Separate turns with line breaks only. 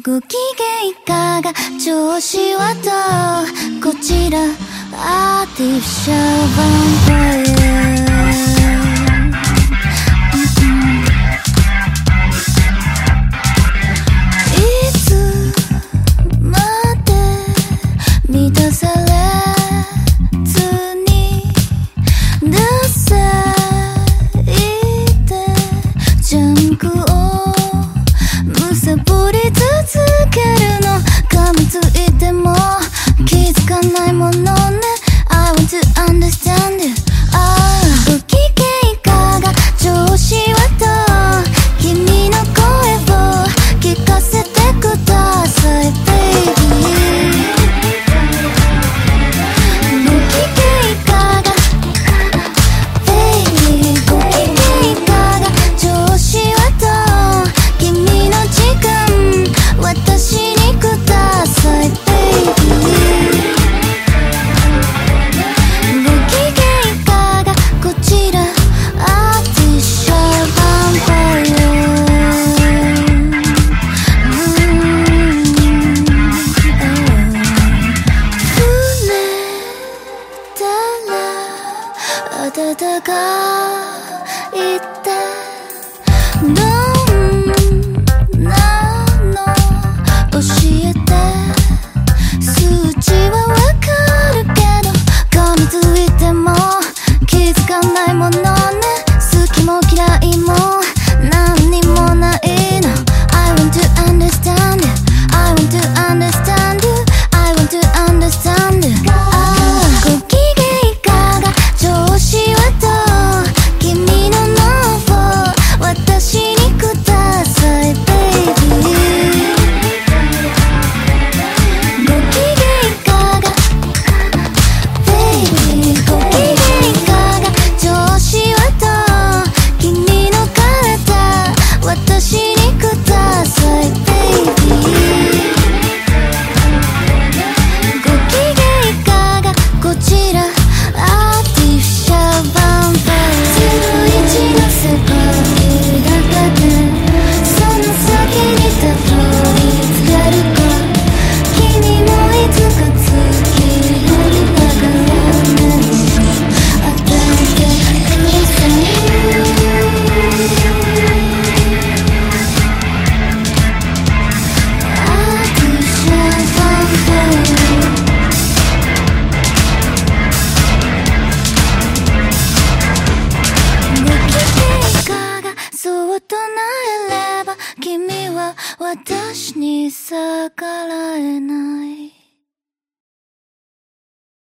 ご機嫌いかが？調子はどう？こちらアーティフィシャルバンパイ暖かいってどんなの教えて数値はわかるけど噛みついても気づかない私に逆らえない。